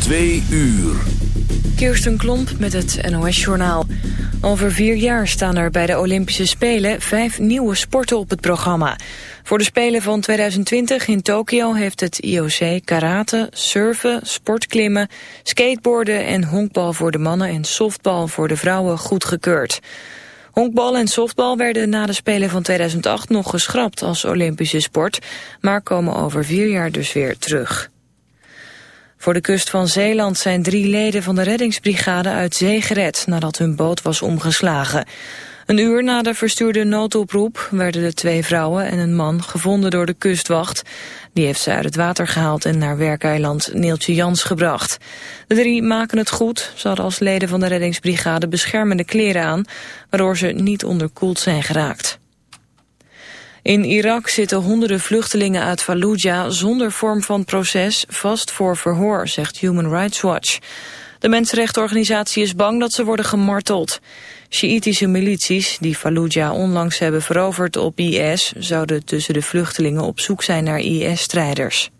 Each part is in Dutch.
Twee uur. Kirsten Klomp met het NOS-journaal. Over vier jaar staan er bij de Olympische Spelen vijf nieuwe sporten op het programma. Voor de Spelen van 2020 in Tokio heeft het IOC karate, surfen, sportklimmen, skateboarden en honkbal voor de mannen en softbal voor de vrouwen goedgekeurd. Honkbal en softbal werden na de Spelen van 2008 nog geschrapt als Olympische sport, maar komen over vier jaar dus weer terug. Voor de kust van Zeeland zijn drie leden van de reddingsbrigade uit zee gered nadat hun boot was omgeslagen. Een uur na de verstuurde noodoproep werden de twee vrouwen en een man gevonden door de kustwacht. Die heeft ze uit het water gehaald en naar werkeiland Neeltje Jans gebracht. De drie maken het goed. Ze hadden als leden van de reddingsbrigade beschermende kleren aan, waardoor ze niet onderkoeld zijn geraakt. In Irak zitten honderden vluchtelingen uit Fallujah zonder vorm van proces vast voor verhoor, zegt Human Rights Watch. De mensenrechtenorganisatie is bang dat ze worden gemarteld. Sjiitische milities die Fallujah onlangs hebben veroverd op IS... zouden tussen de vluchtelingen op zoek zijn naar IS-strijders.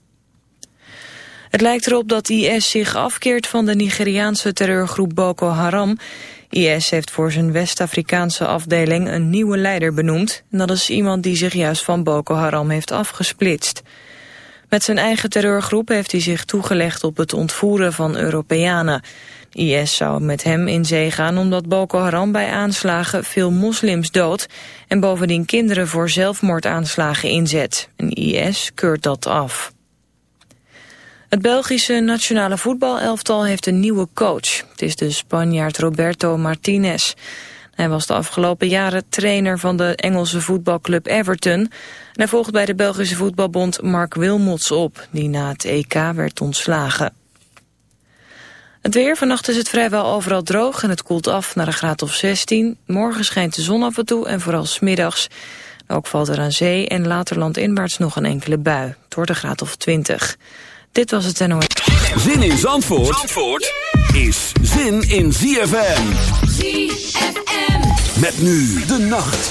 Het lijkt erop dat IS zich afkeert van de Nigeriaanse terreurgroep Boko Haram... IS heeft voor zijn West-Afrikaanse afdeling een nieuwe leider benoemd. En dat is iemand die zich juist van Boko Haram heeft afgesplitst. Met zijn eigen terreurgroep heeft hij zich toegelegd op het ontvoeren van Europeanen. IS zou met hem in zee gaan omdat Boko Haram bij aanslagen veel moslims doodt... en bovendien kinderen voor zelfmoordaanslagen inzet. En IS keurt dat af. Het Belgische nationale voetbalelftal heeft een nieuwe coach. Het is de Spanjaard Roberto Martinez. Hij was de afgelopen jaren trainer van de Engelse voetbalclub Everton. Hij volgt bij de Belgische voetbalbond Mark Wilmots op, die na het EK werd ontslagen. Het weer, vannacht is het vrijwel overal droog en het koelt af naar een graad of 16. Morgen schijnt de zon af en toe en vooral smiddags. Ook valt er aan zee en later landinwaarts nog een enkele bui. Het wordt een graad of 20. Dit was het NOS. Zin in Zandvoort, Zandvoort is zin in ZFM. ZFM. Met nu de nacht.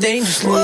Dangerous.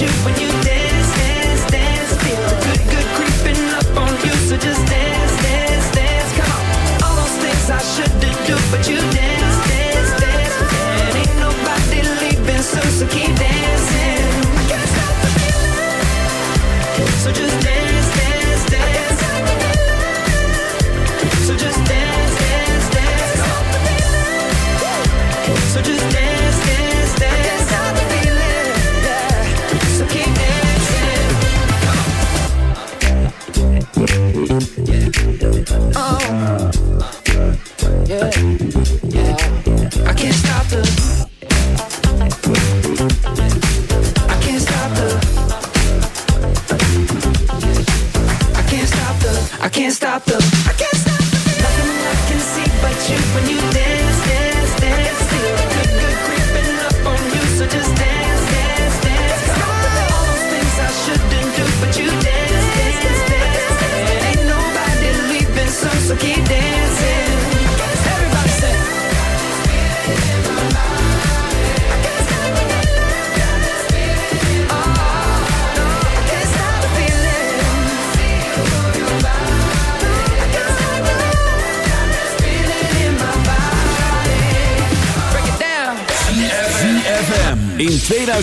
you when you dance.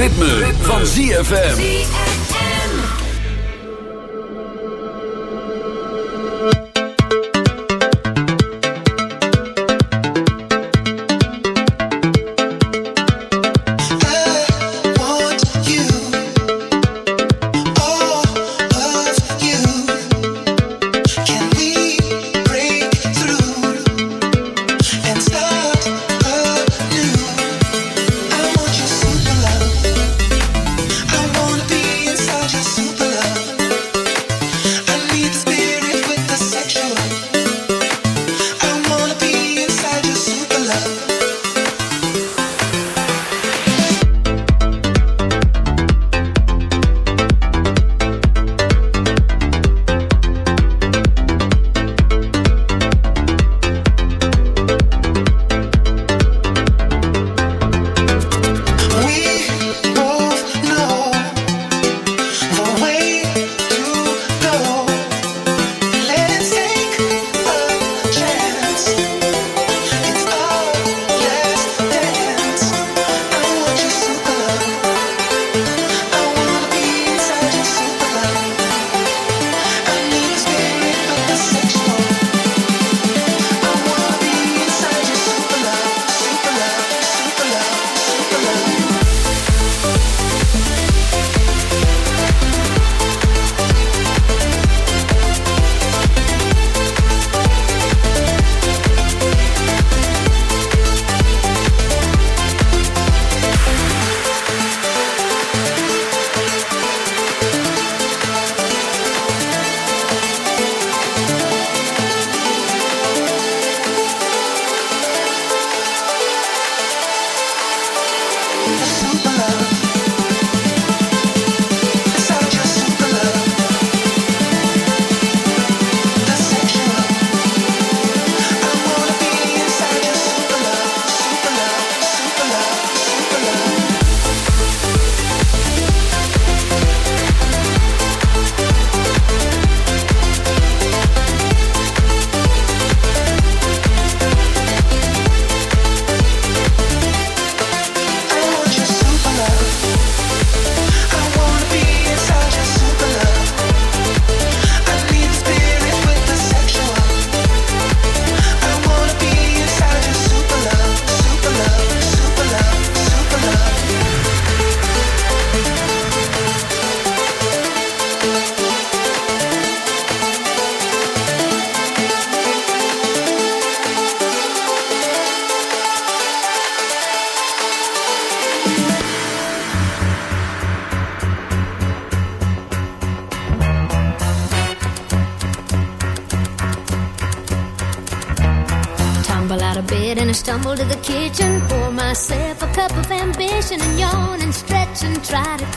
ritme, van ZFM.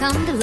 come to life.